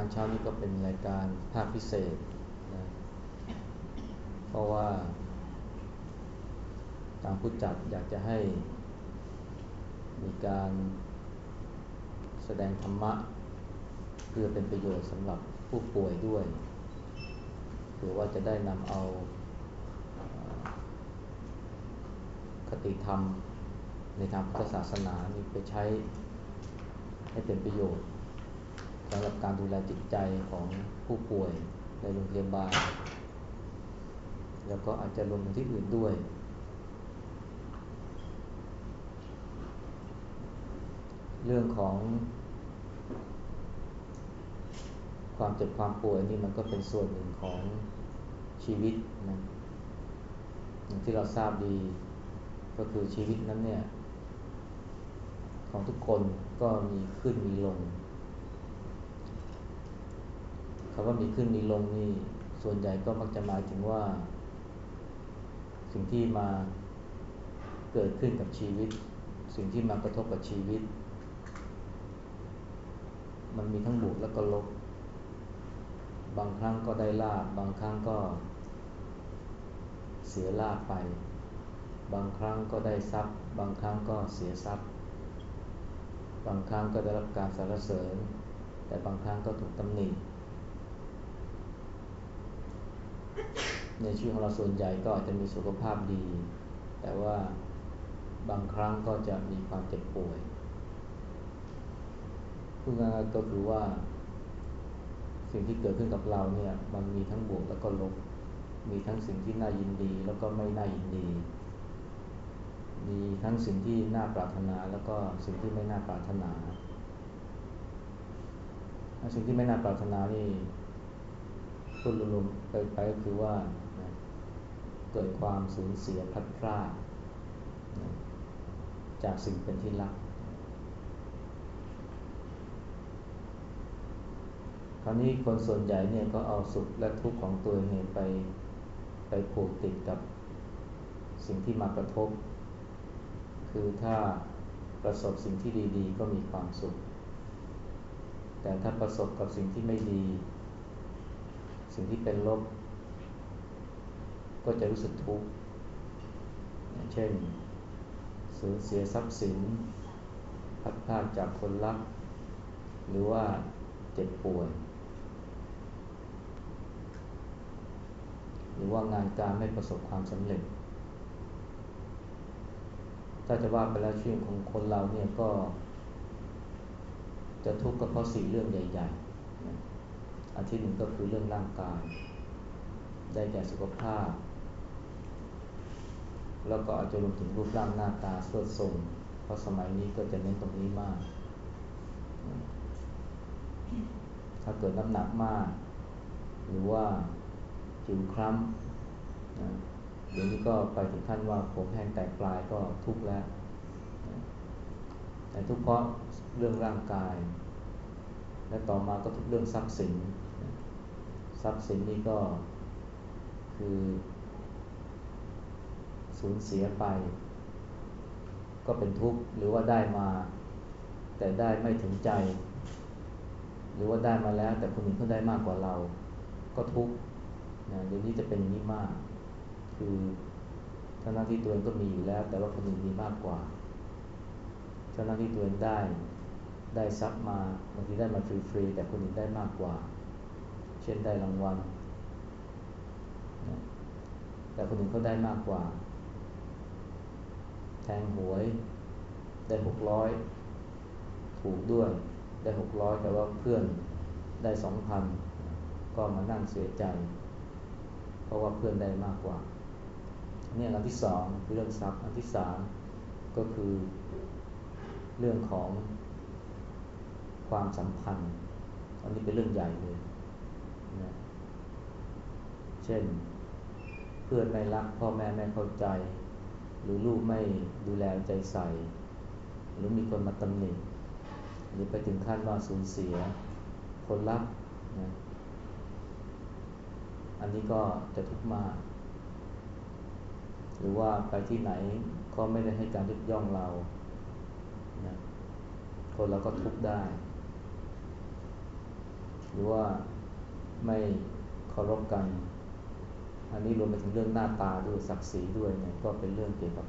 การเช้านี้ก็เป็นรายการภาคพิเศษนะเพราะว่าทางผู้จัดอยากจะให้ มีการแสดงธรรมะ เพื่อเป็นประโยชน์สำหรับผู้ป่วยด้วยหรือว่าจะได้นำเอาคติธรรมในทางพุทธศาสนานี่ไปใช้ให้เป็นประโยชน์ สำหรับการดูแลจิตใจของผู้ป่วยในโรงพยาบาล แล้วก็อาจจะรวมถึงที่อื่นด้วย เรื่องของ ความเจ็บความป่วยนี่มันก็เป็นส่วนหนึ่งของชีวิตนะอย่างที่เราทราบดีก็คือชีวิตนั้นเนี่ย ของทุกคนก็มีขึ้นมีลง คำว่ามีขึ้นมีลงนี่ส่วนใหญ่ก็มักจะหมายถึงว่า สิ่งที่มาเกิดขึ้นกับชีวิต สิ่งที่มากระทบกับชีวิต มันมีทั้งบวกและก็ลบ บางครั้งก็ได้ลาบบางครั้งก็ เสียลาบไป บางครั้งก็ได้ทรัพย์ บางครั้งก็เสียทรัพย์ บางครั้งก็ได้รับการสรรเสริญ แต่บางครั้งก็ถูกตำหนิ ในชีวิตของเราส่วนใหญ่ก็อาจจะมีสุขภาพดี แต่ว่าบางครั้งก็จะมีความเจ็บป่วยพูดง่ายๆก็คือว่า สิ่งที่เกิดขึ้นกับเราเนี่ยมันมีทั้งบวกแล้วก็ลบ มีทั้งสิ่งที่น่ายินดีแล้วก็ไม่น่ายินดี มีทั้งสิ่งที่น่าปรารถนาแล้วก็สิ่งที่ไม่น่าปรารถนา สิ่งที่ไม่น่าปรารถนานี่ พูดรวมๆไปไปก็คือว่าเกิดความสูญเสียพลัดพรากจากสิ่งเป็นที่รักคราวนี้คนส่วนใหญ่เนี่ยก็เอาสุขและทุกข์ของตัวเองไปไปผูกติดกับสิ่งที่มากระทบ คือถ้าประสบสิ่งที่ดี ๆ ก็มีความสุข แต่ถ้าประสบกับสิ่งที่ไม่ดี สิ่งที่เป็นลบ ก็จะรู้สึกทุกข์เช่น สูญเสียทรัพย์สินพัดพลาดจากคนรัก หรือว่าเจ็บป่วย หรือว่างานการไม่ประสบความสำเร็จ ถ้าจะว่าไปแล้วชีวิตของคนเราเนี่ยก็ จะทุกข์ก็เพราะสี่เรื่องใหญ่ ๆ อันที่หนึ่งก็คือเรื่องร่างกาย ได้แก่สุขภาพ แล้วก็อาจจะรวมถึงรูปร่างหน้าตาสวดทรงเพราะสมัยนี้ก็จะเน้นตรงนี้มาก ถ้าเกิดน้ำหนักมาก หรือว่าผิวคล้ำเดี๋ยวนี้ก็ไปถึงขั้นว่าผมแห้งแตกปลายก็ทุกข์แล้ว แต่ทุกเพราะเรื่องร่างกาย และต่อมาก็ทุกเรื่องทรัพย์สิน ทรัพย์สินนี่ก็คือ สูญเสียไป ก็เป็นทุกข์หรือว่าได้มา แต่ได้ไม่ถึงใจ หรือว่าได้มาแล้ว แต่คนอื่นเขาได้มากกว่าเรา ก็ทุกข์นะเดี๋ยวนี้จะเป็นนี้มาก คือทั้งนั้นที่ตัวเองก็มีอยู่แล้ว แต่ว่าคนอื่นมีมากกว่าทั้งนั้นที่ตัวเองได้ได้ทรัพย์มาบางทีได้มาฟรีๆแต่คนอื่นได้มากกว่า ช่นได้รางวัลนะแต่คนอื่นเขาได้มากกว่า แทงหวย ได้หกร้อยถูกด้วย ได้หกร้อยแต่ว่าเพื่อนได้สองพันก็มานั่งเสียใจ เพราะว่าเพื่อนได้มากกว่า เนี่ยอันที่สองคือเรื่องทรัพย์อันที่สามก็คือเรื่องของความสัมพันธ์ อันนี้เป็นเรื่องใหญ่เลย นะเช่น เพื่อนไม่รักพ่อแม่ไม่เข้าใจ หรือลูกไม่ดูแลใจใส่ หรือมีคนมาตำหนิหรือไปถึงขั้นว่าสูญเสีย คนรักนะอันนี้ก็จะทุกข์มาก หรือว่าไปที่ไหนก็ไม่ได้ให้การยกย่องเรานะคนเราก็ทุกข์ได้ หรือว่า ไม่เคารพกัน อันนี้รวมไปถึงเรื่องหน้าตาด้วยศักดิ์ศรีด้วยเนี่ยก็เป็นเรื่องเกี่ยวกับ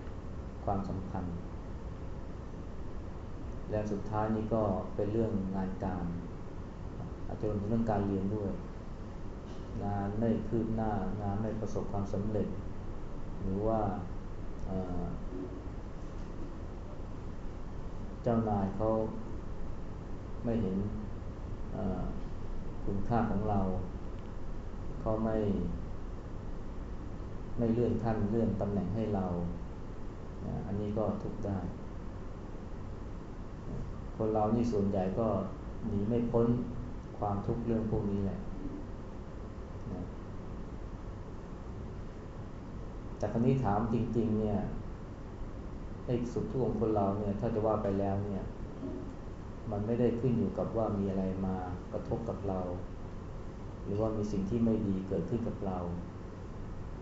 ความสัมพันธ์ และสุดท้ายนี้ก็เป็นเรื่องงานการ อาจจะเป็นเรื่องการเรียนด้วย งานไม่คืบหน้างานไม่ประสบความสำเร็จ หรือว่าเจ้านายเขาไม่เห็น คุณค่าของเรา เขาไม่ ไม่เลื่อนขั้นเลื่อนตำแหน่งให้เรา อันนี้ก็ทุกได้ คนเรานี่ส่วนใหญ่ก็หนีไม่พ้นความทุกข์เรื่องพวกนี้แหละแต่ครั้นี้ถามจริง ๆ เนี่ยไอ้สุขทุกข์ของคนเราเนี่ย ถ้าจะว่าไปแล้วเนี่ย มันไม่ได้ขึ้นอยู่กับว่ามีอะไรมากระทบกับเรา หรือว่ามีสิ่งที่ไม่ดีเกิดขึ้นกับเรา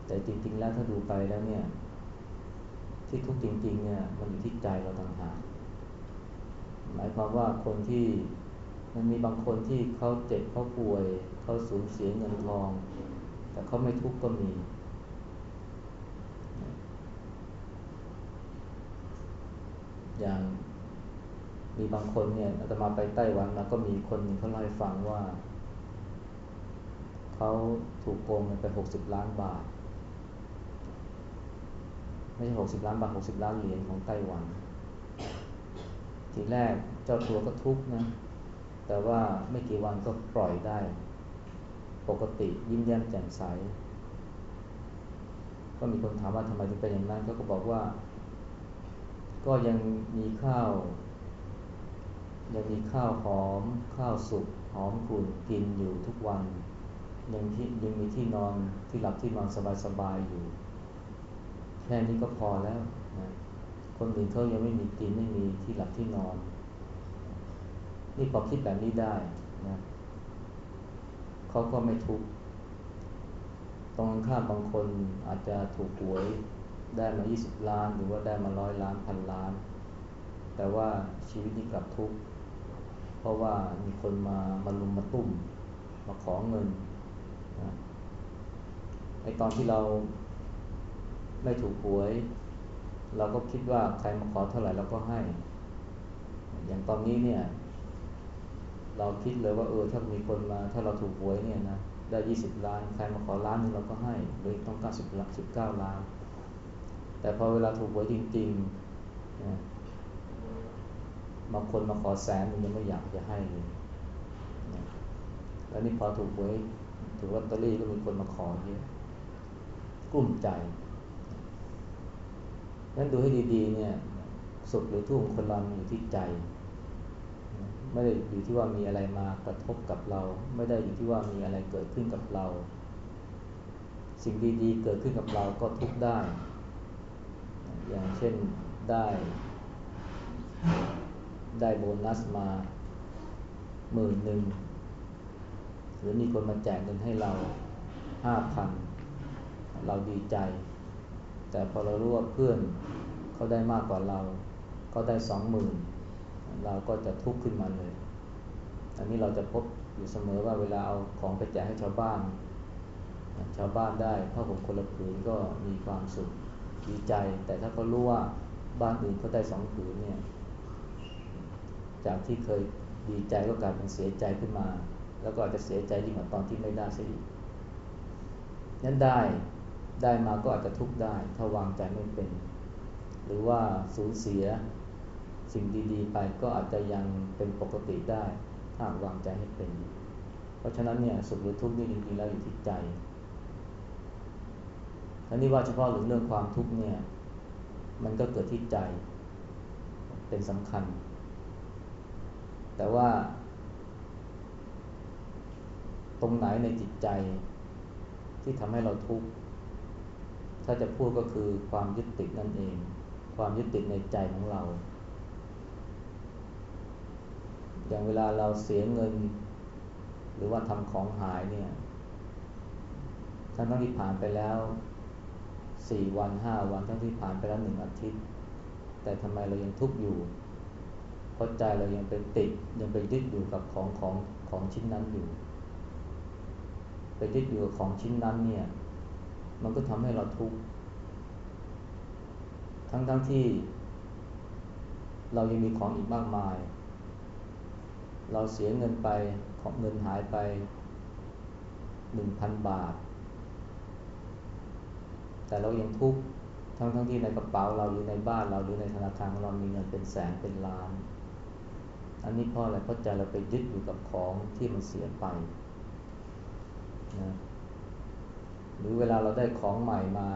แต่จริง ๆ แล้วถ้าดูไปแล้วเนี่ย ที่ทุกจริงๆเนี่ยมันอยู่ที่ใจเราต่างหากหมายความว่าคนที่มันมีบางคนที่เขาเจ็บเขาป่วยเขาสูญเสียเงินทอง แต่เขาไม่ทุกข์ก็มี อย่าง มีบางคนเนี่ยอาตมาไปไต้หวันมาก็มีคนนึงเขาเล่าให้ฟังว่า เขาถูกโกงเงินไปหกสิบล้านบาท ไม่ใช่หกสิบล้านบาทหกสิบล้านเหรียญของไต้หวัน ทีแรกเจ้าตัวก็ทุกข์นะ แต่ว่าไม่กี่วันก็ปล่อยได้ ปกติยิ้มแย้มแจ่มใส ก็มีคนถามว่าทำไมถึงเป็นอย่างนั้นเขาก็บอกว่า ก็ยังมีข้าว ยังมีข้าวหอม ข้าวสุกหอมกลุ่นกินอยู่ทุกวันยังที่ยังมีที่นอนที่หลับที่นอนสบายๆอยู่ แค่นี้ก็พอแล้วนะคนอื่นเขายังไม่มีกินไม่มีที่หลับที่นอน นี่พอคิดแบบนี้ได้นะเขาก็ไม่ทุกข์ตรงข้ามบางคนอาจจะถูกหวยได้มา 20 ล้าน หรือว่าได้มาร้อยล้านพันล้าน แต่ว่าชีวิตนี้กลับทุกข์ ราะว่ามีคนมามาลุมมาตุ้มมาขอเงินนะไอตอนที่เราไม่ถูกหวย เราก็คิดว่าใครมาขอเท่าไหร่เราก็ให้ อย่างตอนนี้เนี่ย เราคิดเลยว่าเออถ้ามีคนมาถ้าเราถูกหวยเนี่ยนะได้ยี่สิบล้าน ใครมาขอล้านนึงเราก็ให้เลยต้องการสิบสิบเก้าล้าน แต่พอเวลาถูกหวยจริงๆนะ บางคนมาขอแสนมันยังไม่อยากจะให้เลยนะแล้วนี่พอถูกหวยถูกลอตเตอรี่ก็มีคนมาขอเยอะกลุ้มใจนั้นดูให้ดีๆ เนี่ย สุขหรือทุกข์ของคนเราอยู่ที่ใจ ไม่ได้อยู่ที่ว่ามีอะไรมากระทบกับเรา ไม่ได้อยู่ที่ว่ามีอะไรเกิดขึ้นกับเรา สิ่งดีๆ เกิดขึ้นกับเราก็ทุกได้ อย่างเช่นได้ ได้โบนัสมาหมื่นหนึ่งหรือมีคนมาแจกเงินให้เราห้าพันเราดีใจ แต่พอเรารู้ว่าเพื่อนเขาได้มากกว่าเราเขาได้สองหมื่นเราก็จะทุกข์ขึ้นมาเลย อันนี้เราจะพบอยู่เสมอว่าเวลาเอาของไปแจกให้ชาวบ้าน ชาวบ้านได้ผ้าห่มคนละผืนก็มีความสุขดีใจ แต่ถ้าเขารู้ว่าบ้านอื่นเขาได้สองผืนเนี่ย จากที่เคยดีใจก็กลายเป็นเสียใจขึ้นมา แล้วก็อาจจะเสียใจยิ่งกว่าตอนที่ไม่ได้ซะอีกนั้นได้ได้มาก็อาจจะทุกข์ได้ ถ้าวางใจไม่เป็น หรือว่าสูญเสียสิ่งดีๆ ไปก็อาจจะยังเป็นปกติได้ ถ้าวางใจให้เป็น เพราะฉะนั้นเนี่ยสุขหรือทุกข์นี่จริงๆแล้วอยู่ที่ใจอันนี้ว่าเฉพาะเรื่องความทุกข์เนี่ย มันก็เกิดที่ใจเป็นสำคัญ แต่ว่า ตรงไหนในจิตใจที่ทำให้เราทุกข์ถ้าจะพูดก็คือความยึดติดนั่นเอง ความยึดติดในใจของเรา อย่างเวลาเราเสียเงิน หรือว่าทำของหายเนี่ยทั้งที่ผ่านไปแล้วสี่วันห้าวันทั้งที่ผ่านไปแล้วหนึ่งอาทิตย์ แต่ทำไมเรายังทุกข์อยู่ เพราะใจเรายังเป็นติดยังไปยึดอยู่กับของของของชิ้นนั้นอยู่ ไปยึดอยู่กับของชิ้นนั้นเนี่ย มันก็ทำให้เราทุกข์ทั้งๆทที่ เรายังมีของอีกมากมาย เราเสียเงินไปของเงินหายไปหนึ่งพันบาท แต่เรายังทุกข์ทั้งๆทที่ในกระเป๋าเราหรือในบ้านเราหรือในธนาคารของเรามีเงินเป็นแสนเป็นล้าน อันนี้เพราะอะไรเพราะใจเราไปยึดอยู่กับของที่มันเสียไปนะหรือเวลาเราได้ของใหม่มา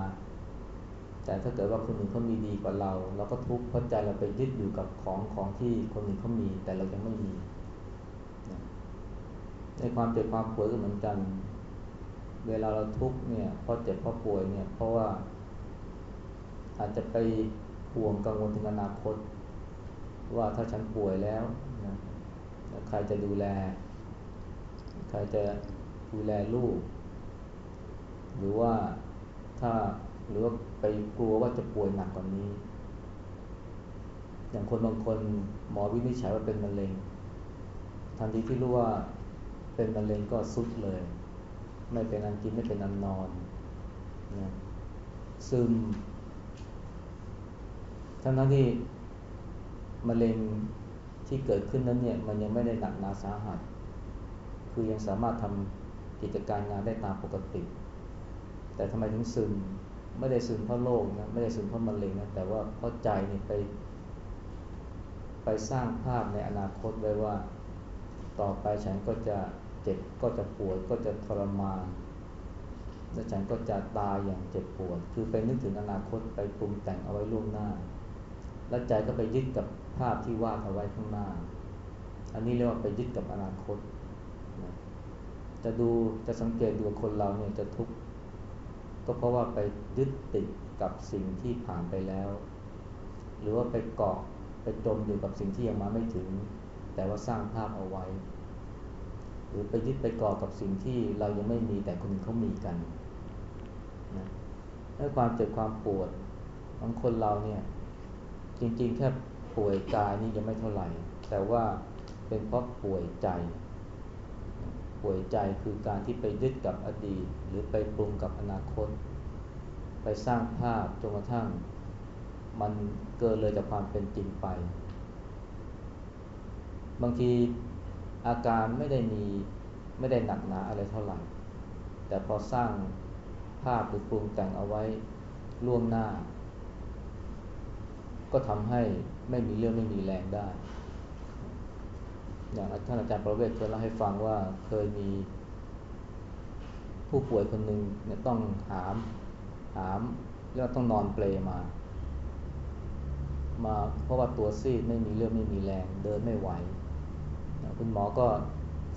แต่ถ้าเกิดว่าคนอื่นเขามีดีกว่าเรา เราก็ทุกข์เพราะใจเราไปยึดอยู่กับของของที่คนอื่นเขามี แต่เรายังไม่มีในความเจ็บความป่วยก็เหมือนกัน เวลาเราทุกข์เนี่ยเพราะเจ็บเพราะป่วยเนี่ย เพราะว่า อาจจะไปห่วงกังวลถึงอนาคต ว่าถ้าฉันป่วยแล้ว ใครจะดูแล ใครจะดูแลลูก หรือว่าถ้าหรือว่าไปกลัวว่าจะป่วยหนักกว่านี้ อย่างคนบางคนหมอวินิจฉัยว่าเป็นมะเร็งทันทีที่รู้ว่าเป็นมะเร็งก็สุดเลย ไม่เป็นอันกินไม่เป็นอันนอนนะซึมทั้งนั้นที่มะเร็ง ที่เกิดขึ้นนั้นเนี่ยมันยังไม่ได้หนักหนาสาหัส คือยังสามารถทำกิจการงานได้ตามปกติ แต่ทำไมถึงซึมไม่ได้ซึมเพราะโรคนะไม่ได้ซึมเพราะมะเร็งนะแต่ว่าเพราะใจนี่ไป ไปสร้างภาพในอนาคตไว้ว่า ต่อไปฉันก็จะเจ็บก็จะปวดก็จะทรมานและฉันก็จะตายอย่างเจ็บปวด คือไปนึกถึงอนาคตไปปรุงแต่งเอาไว้ล่วงหน้า แล้วใจก็ไปยึดกับ ภาพที่วาดเอาไว้ข้างหน้า อันนี้เรียกว่าไปยึดกับอนาคตนะจะดูจะสังเกตดูคนเราเนี่ยจะทุกข์ก็เพราะว่าไปยึดติดกับสิ่งที่ผ่านไปแล้ว หรือว่าไปเกาะไปจมอยู่กับสิ่งที่ยังมาไม่ถึง แต่ว่าสร้างภาพเอาไว้ หรือไปยึดไปเกาะกับสิ่งที่เรายังไม่มีแต่คนอื่นเขามีกันนะให้ความเจ็บความปวดของคนเราเนี่ยจริงๆแค่ ป่วยกายนี่ยังไม่เท่าไหร่ แต่ว่าเป็นเพราะป่วยใจ ป่วยใจคือการที่ไปยึดกับอดีต หรือไปปรุงกับอนาคต ไปสร้างภาพจนกระทั่ง มันเกินเลยจากความเป็นจริงไป บางทีอาการไม่ได้มีไม่ได้หนักหนาอะไรเท่าไหร่ แต่พอสร้างภาพหรือปรุงแต่งเอาไว้ล่วงหน้า ก็ทำให้ ไม่มีเรื่องไม่มีแรงได้ อย่างท่านอาจารย์ประเวศเคยเล่าให้ฟังว่าเคยมีผู้ป่วยคนหนึ่งเนี่ยต้องหามหามแล้วต้องนอนเปลมา มาเพราะว่าตัวซีดไม่มีเรื่องไม่มีแรงเดินไม่ไหว คุณหมอก็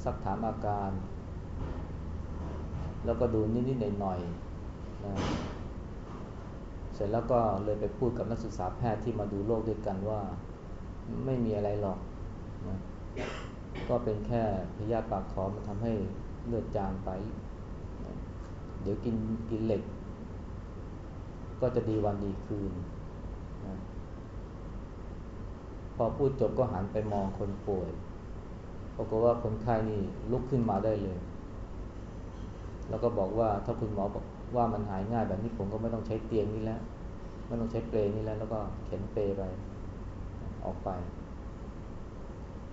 ซักถามอาการ แล้วก็ดูนิดๆหน่อยๆนะ เสร็จแล้วก็เลยไปพูดกับนักศึกษาแพทย์ที่มาดูโรคด้วยกันว่าไม่มีอะไรหรอกนะก็เป็นแค่พยาธิปากทอมันทำให้เลือดจางไปนะเดี๋ยวกินกินเหล็ก ก็จะดีวันดีคืนนะพอพูดจบก็หันไปมองคนป่วยปรากฏว่าคนไข้นี่ลุกขึ้นมาได้เลย แล้วก็บอกว่าถ้าคุณหมอบอกว่ามันหายง่ายแบบนี้ผมก็ไม่ต้องใช้เตียงนี้แล้วไม่ต้องใช้เปลนี่แล้วแล้วก็เข็นเปลไปออกไป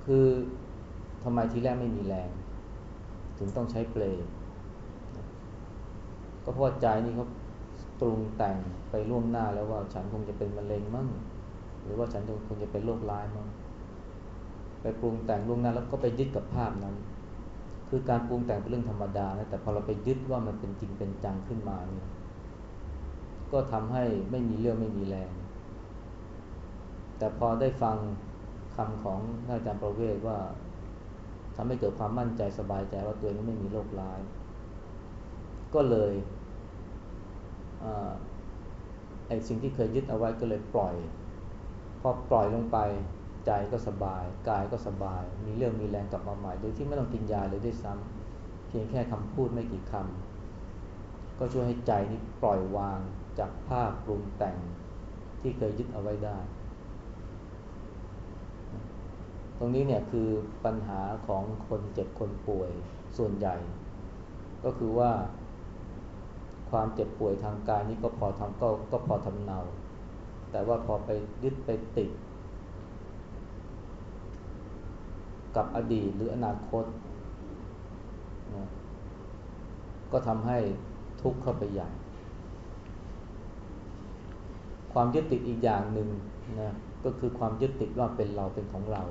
คือทำไมทีแรกไม่มีแรง ถึงต้องใช้เปลก็เพราะใจนี่เขาปรุงแต่งไปล่วงหน้าแล้วว่าฉันคงจะเป็นมะเร็งมั่ง หรือว่าฉันคงจะเป็นโรคร้ายมั่งไปปรุงแต่งล่วงหน้าแล้วก็ไปยึดกับภาพนั้น คือการปรุงแต่งเป็นเรื่องธรรมดานะแต่พอเราไปยึดว่ามันเป็นจริงเป็นจังขึ้นมาเนี่ยก็ทำให้ไม่มีเรื่องไม่มีแรง แต่พอได้ฟังคำของอาจารย์ประเวศว่าทำให้เกิดความมั่นใจสบายใจว่าตัวนี้ไม่มีโรคร้าย ก็เลยอไอ้สิ่งที่เคยยึดเอาไว้ก็เลยปล่อย พอปล่อยลงไป ใจก็สบาย กายก็สบาย มีเรื่องมีแรงกลับมาใหม่โดยที่ไม่ต้องกินยาเลยด้วยซ้ำเพียงแค่คำพูดไม่กี่คำก็ช่วยให้ใจนี้ปล่อยวางจากภาพปรุงแต่งที่เคยยึดเอาไว้ได้ ตรงนี้เนี่ยคือปัญหาของคนเจ็บคนป่วยส่วนใหญ่ ก็คือว่า ความเจ็บป่วยทางกายนี้ก็พอทำก็ก็พอทำเนา แต่ว่าพอไปยึดไปติด กับอดีตหรืออนาคตนะก็ทำให้ทุกข์เข้าไปใหญ่ ความยึดติดอีกอย่างหนึ่งนะก็คือความยึดติดว่าเป็นเราเป็นของเรา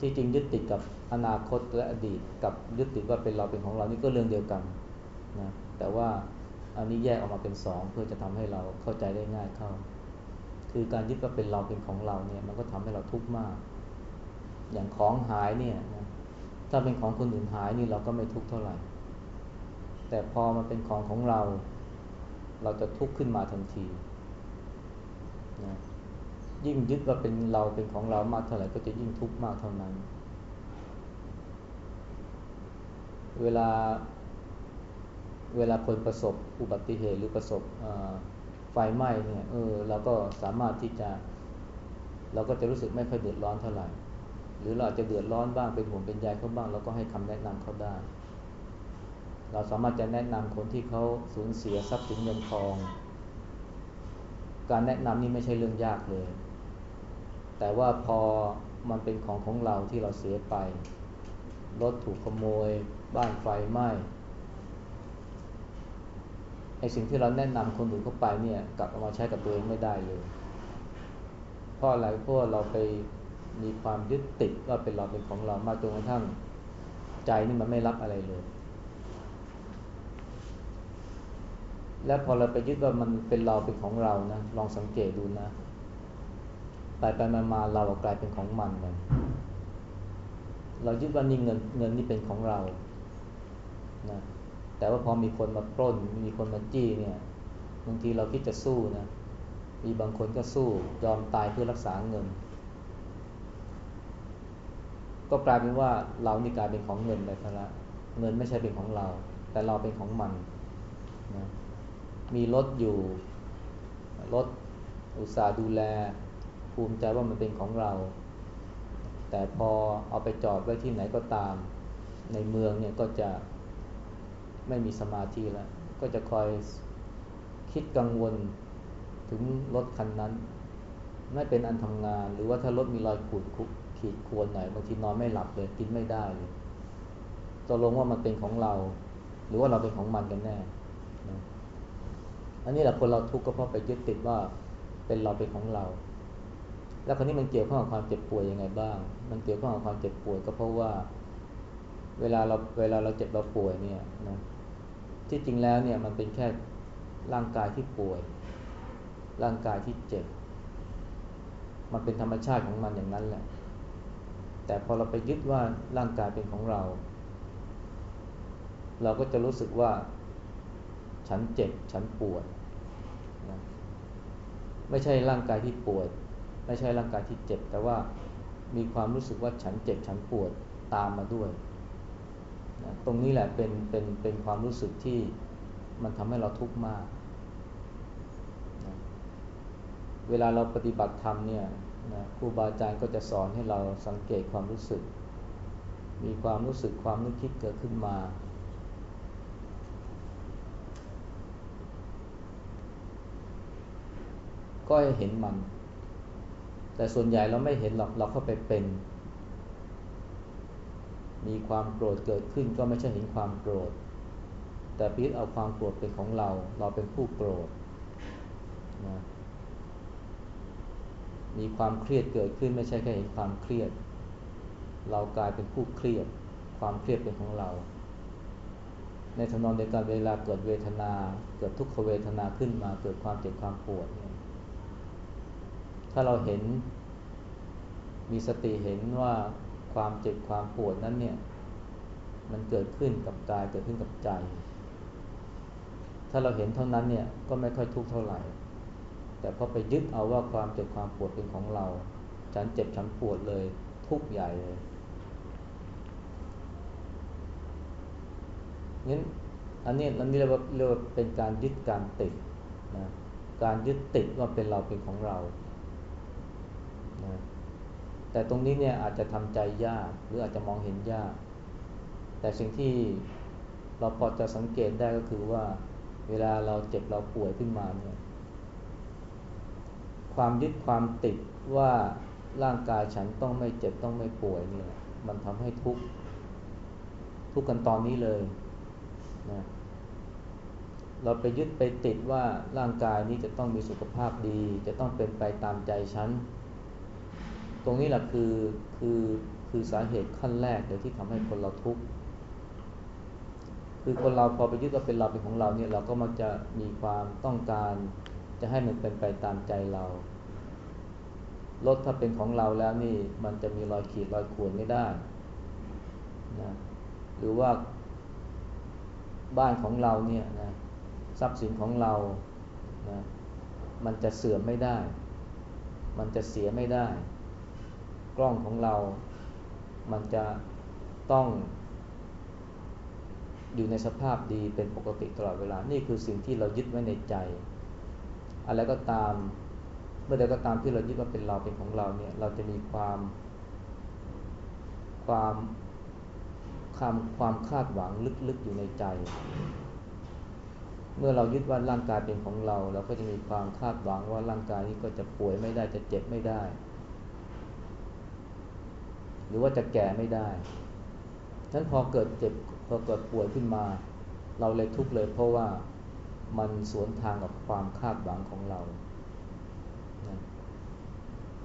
ที่จริงยึดติดกับอนาคตและอดีตกับยึดติดว่าเป็นเราเป็นของเรานี่ก็เรื่องเดียวกันนะแต่ว่าอันนี้แยกออกมาเป็นสองเพื่อจะทำให้เราเข้าใจได้ง่ายเข้า คือการยึดว่าเป็นเราเป็นของเราเนี่ยมันก็ทำให้เราทุกข์มาก อย่างของหายเนี่ยถ้าเป็นของคนอื่นหายนี่เราก็ไม่ทุกข์เท่าไหร่ แต่พอมันเป็นของของเรา เราจะทุกข์ขึ้นมาทันทีนะยิ่งยึดว่าเป็นเราเป็นของเรามากเท่าไหร่ก็จะยิ่งทุกข์มากเท่านั้น เวลาเวลาคนประสบอุบัติเหตุหรือประสบไฟไหม้เนี่ยเออเราก็สามารถที่จะ เราก็จะรู้สึกไม่ค่อยเดือดร้อนเท่าไหร่ หรือเราจะเดือดร้อนบ้างเป็นห่วงเป็นใยเขาบ้างเราก็ให้คำแนะนำเขาได้ เราสามารถจะแนะนำคนที่เขาสูญเสียทรัพย์สินเงินทอง การแนะนำนี่ไม่ใช่เรื่องยากเลย แต่ว่าพอมันเป็นของของเราที่เราเสียไปรถถูกขโมย บ้านไฟไหม้ไอสิ่งที่เราแนะนำคนอื่นเข้าไปเนี่ยกลับเอามาใช้กับตัวเองไม่ได้เลย เพราะอะไรเพราะเราไป มีความยึดติดว่าเป็นเราเป็นของเรามาจนกระทั่งใจนี่มันไม่รับอะไรเลย แล้วพอเราไปยึดว่ามันเป็นเราเป็นของเรานะ ลองสังเกตดูนะ ไปไปมามาเรากลายเป็นของมันเลยเรายึดว่านี่เงินเงินนี่เป็นของเรานะแต่ว่าพอมีคนมาปล้น มีคนมาจี้เนี่ยบางทีเราคิดจะสู้นะ มีบางคนก็สู้ยอมตายเพื่อรักษาเงิน ก็กลายเป็นว่าเรานี่กลายเป็นของเงินไปซะละเงินไม่ใช่เป็นของเรา แต่เราเป็นของมันนะมีรถอยู่รถอุตสาห์ดูแล ภูมิใจว่ามันเป็นของเรา แต่พอเอาไปจอดไว้ที่ไหนก็ตาม ในเมืองเนี่ยก็จะไม่มีสมาธิแล้ว ก็จะคอยคิดกังวลถึงรถคันนั้น ไม่เป็นอันทำงาน หรือว่าถ้ารถมีรอยขูดคุก ขีดควรหน่อยบางทีนอนไม่หลับเลยกินไม่ได้เลยตกลงว่ามันเป็นของเรา หรือว่าเราเป็นของมันกันแน่นะอันนี้แหละคนเราทุกข์ก็เพราะไปยึดติดว่าเป็นเราเป็นของเรา แล้วคราวนี้มันเกี่ยวข้องกับความเจ็บป่วยยังไงบ้าง มันเกี่ยวข้องกับความเจ็บป่วยก็เพราะว่า เวลาเราเวลาเราเจ็บเราป่วยเนี่ยนะที่จริงแล้วเนี่ยมันเป็นแค่ร่างกายที่ป่วย ร่างกายที่เจ็บ มันเป็นธรรมชาติของมันอย่างนั้นแหละ แต่พอเราไปยึดว่าร่างกายเป็นของเรา เราก็จะรู้สึกว่าฉันเจ็บฉันปวดนะไม่ใช่ร่างกายที่ปวด ไม่ใช่ร่างกายที่เจ็บ แต่ว่ามีความรู้สึกว่าฉันเจ็บฉันปวดตามมาด้วยนะตรงนี้แหละเป็นเป็นเป็นความรู้สึกที่มันทำให้เราทุกข์มากนะเวลาเราปฏิบัติธรรมเนี่ย นะครูบาอาจารย์ก็จะสอนให้เราสังเกตความรู้สึก มีความรู้สึกความนึกคิดเกิดขึ้นมา ก็ให้เห็นมัน แต่ส่วนใหญ่เราไม่เห็นหรอกเราเข้าไปเป็น มีความโกรธเกิดขึ้นก็ไม่ใช่เห็นความโกรธ แต่พิจเอาความโกรธเป็นของเรา เราเป็นผู้โกรธนะ มีความเครียดเกิดขึ้นไม่ใช่แค่เห็นความเครียด เรากลายเป็นผู้เครียด ความเครียดเป็นของเรา ในทำนองเดียวกันเวลาเกิดเวทนา เกิดทุกขเวทนาขึ้นมาเกิดความเจ็บความปวดเนี่ยถ้าเราเห็นมีสติเห็นว่าความเจ็บความปวดนั้นเนี่ยมันเกิดขึ้นกับกายเกิดขึ้นกับใจ ถ้าเราเห็นเท่านั้นเนี่ยก็ไม่ค่อยทุกข์เท่าไหร่ แต่พอไปยึดเอาว่าความเจ็บความปวดเป็นของเรา ฉันเจ็บฉันปวดเลยทุกข์ใหญ่เลยงั้นอันนี้อันนี้เรียกว่าเรียกว่าเป็นการยึดการติดนะการยึดติดว่าเป็นเราเป็นของเรานะแต่ตรงนี้เนี่ยอาจจะทำใจยากหรืออาจจะมองเห็นยาก แต่สิ่งที่เราพอจะสังเกตได้ก็คือว่า เวลาเราเจ็บเราป่วยขึ้นมาเนี่ย ความยึดความติดว่าร่างกายฉันต้องไม่เจ็บต้องไม่ป่วยเนี่ยมันทำให้ทุกข์ทุกข์กันตอนนี้เลยนะเราไปยึดไปติดว่าร่างกายนี้จะต้องมีสุขภาพดี จะต้องเป็นไปตามใจฉัน ตรงนี้แหละคือคือคือสาเหตุขั้นแรกเลยที่ทำให้คนเราทุกข์คือคนเราพอไปยึดว่าเป็นเราเป็นของเราเนี่ยเราก็มักจะมีความต้องการ จะให้มันเป็นไปตามใจเรา รถถ้าเป็นของเราแล้วนี่มันจะมีรอยขีดรอยข่วนไม่ได้นะหรือว่าบ้านของเราเนี่ยนะทรัพย์สินของเรานะมันจะเสื่อมไม่ได้ มันจะเสียไม่ได้ กล้องของเรา มันจะต้อง อยู่ในสภาพดีเป็นปกติตลอดเวลา นี่คือสิ่งที่เรายึดไว้ในใจ อะไรก็ตาม เมื่อใดก็ตามที่เรายึดว่าเป็นเราเป็นของเราเนี่ยเราจะมีความ ความความความคาดหวังลึกๆอยู่ในใจ เมื่อเรายึดว่าร่างกายเป็นของเรา เราก็จะมีความคาดหวังว่าร่างกายนี้ก็จะป่วยไม่ได้จะเจ็บไม่ได้ หรือว่าจะแก่ไม่ได้ฉะนั้นพอเกิดเจ็บพอเกิดป่วยขึ้นมา เราเลยทุกข์เลยเพราะว่า มันสวนทางกับความคาดหวังของเรานะ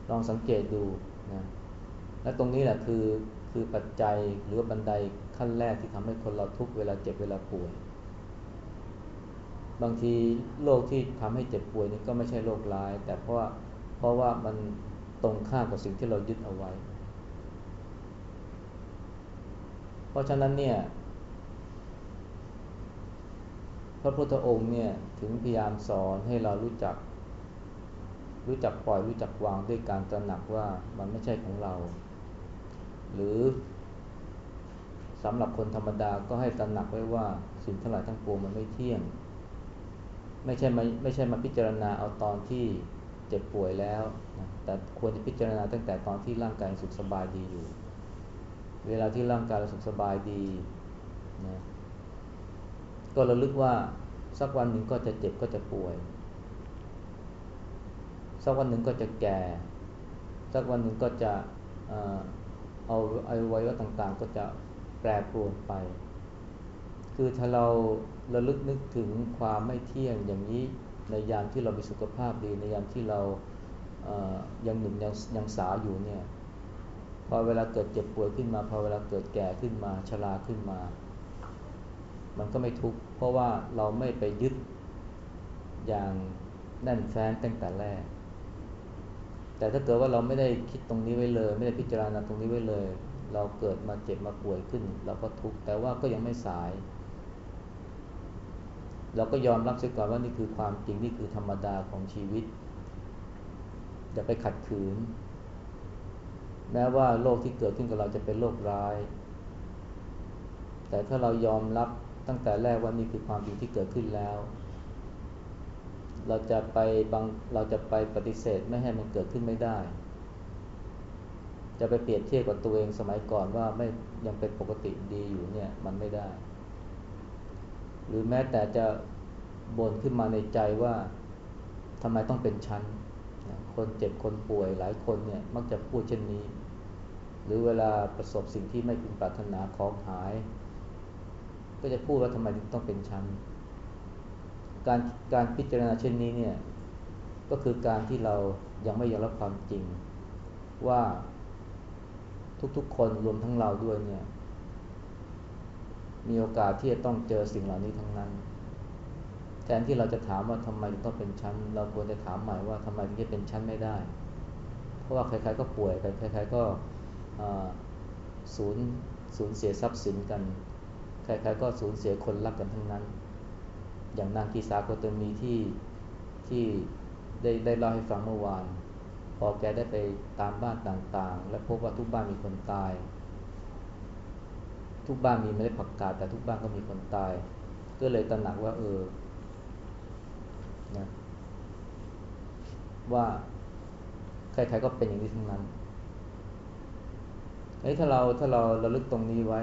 ลองสังเกตดูนะและตรงนี้แหละคือคือปัจจัยหรือบันไดขั้นแรกที่ทำให้คนเราทุกเวลาเจ็บเวลาป่วย บางทีโรคที่ทำให้เจ็บป่วยนี่ก็ไม่ใช่โรคร้าย แต่เพราะว่าเพราะว่ามันตรงข้ามกับสิ่งที่เรายึดเอาไว้ เพราะฉะนั้นเนี่ย พระพุทธองค์เนี่ยถึงพยายามสอนให้เรารู้จัก รู้จักปล่อยรู้จักวางด้วยการตระหนักว่ามันไม่ใช่ของเรา หรือสำหรับคนธรรมดาก็ให้ตระหนักไว้ว่าสิ่งทั้งหลายทั้งปวงมันไม่เที่ยง ไม่ใช่มาไม่ใช่มาพิจารณาเอาตอนที่เจ็บป่วยแล้วนะแต่ควรจะพิจารณาตั้งแต่ตอนที่ร่างกายสุขสบายดีอยู่ เวลาที่ร่างกายสุขสบายดีนะ ก็ระลึกว่าสักวันหนึ่งก็จะเจ็บก็จะป่วย สักวันหนึ่งก็จะแก่ สักวันหนึ่งก็จะเอาอวัยวะต่างๆ ก็จะแปรปรวนไป คือถ้าเราระลึกนึกถึงความไม่เที่ยงอย่างนี้ในยามที่เรามีสุขภาพดี ในยามที่เรายังหนุ่มยังยังสาวอยู่เนี่ยพอเวลาเกิดเจ็บป่วยขึ้นมา พอเวลาเกิดแก่ขึ้นมาชราขึ้นมา มันก็ไม่ทุกข์เพราะว่าเราไม่ไปยึดอย่างแน่นแฟ้นตั้งแต่แรก แต่ถ้าเกิดว่าเราไม่ได้คิดตรงนี้ไว้เลย ไม่ได้พิจารณาตรงนี้ไว้เลย เราเกิดมาเจ็บมาป่วยขึ้น เราก็ทุกข์แต่ว่าก็ยังไม่สาย เราก็ยอมรับเสียก่อนว่านี่คือความจริงนี่คือธรรมดาของชีวิตอย่าไปขัดขืน แม้ว่าโรคที่เกิดขึ้นกับเราจะเป็นโรคร้าย แต่ถ้าเรายอมรับ ตั้งแต่แรกว่านี่คือความจริงที่เกิดขึ้นแล้ว เราจะไปบางเราจะไปปฏิเสธไม่ให้มันเกิดขึ้นไม่ได้ จะไปเปรียบเทียบกับตัวเองสมัยก่อนว่าไม่ยังเป็นปกติดีอยู่เนี่ยมันไม่ได้ หรือแม้แต่จะบ่นขึ้นมาในใจว่าทำไมต้องเป็นชั้นคนเจ็บคนป่วยหลายคนเนี่ยมักจะพูดเช่นนี้ หรือเวลาประสบสิ่งที่ไม่พึงปรารถนาของหาย ก็จะพูดว่าทำไมต้องเป็นชั้น การการพิจารณาเช่นนี้เนี่ยก็คือการที่เรายังไม่ยอมรับความจริง ว่าทุกๆคนรวมทั้งเราด้วยเนี่ยมีโอกาสที่จะต้องเจอสิ่งเหล่านี้ทั้งนั้น แทนที่เราจะถามว่าทำไมต้องเป็นชั้น เราควรจะถามใหม่ว่าทำไมถึงจะเป็นชั้นไม่ได้ เพราะว่าใครๆก็ป่วยกันใครๆก็สูญสูญเสียทรัพย์สินกัน ใครๆก็สูญเสียคนรักกันทั้งนั้น อย่างนางกีสาโคตมีที่ที่ได้ได้เล่าให้ฟังเมื่อวาน พอแกได้ไปตามบ้านต่างๆ และพบว่าทุกบ้านมีคนตาย ทุกบ้านมีไม่ได้ผักกาดแต่ทุกบ้านก็มีคนตาย ก็เลยตระหนักว่าเออนะว่าใครๆก็เป็นอย่างนี้ทั้งนั้นเฮ้ถ้าเราถ้าเราเราลึกตรงนี้ไว้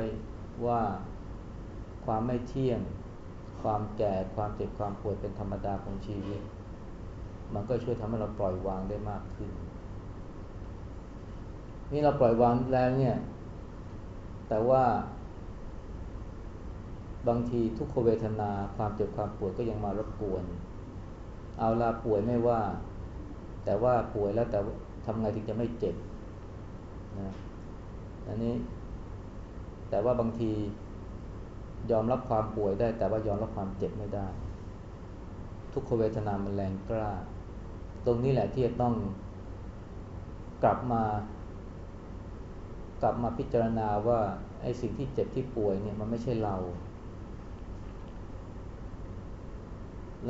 ว่า ความไม่เที่ยง ความแก่ ความเจ็บ ความปวยเป็นธรรมดาของชีวิต มันก็ช่วยทำให้เราปล่อยวางได้มากขึ้น นี่เราปล่อยวางแล้วเนี่ย แต่ว่า บางทีทุกขเวทนา ความเจ็บ ความปวดก็ยังมารบกวน เอาลาป่วยไม่ว่า แต่ว่าป่วยแล้วแต่ทำไงถึงจะไม่เจ็บนะอันนี้ แต่ว่าบางที ยอมรับความป่วยได้ แต่ว่ายอมรับความเจ็บไม่ได้ ทุกขเวทนามันแรงกล้า ตรงนี้แหละที่จะต้องกลับมากลับมาพิจารณาว่าไอ้สิ่งที่เจ็บที่ป่วยเนี่ยมันไม่ใช่เรา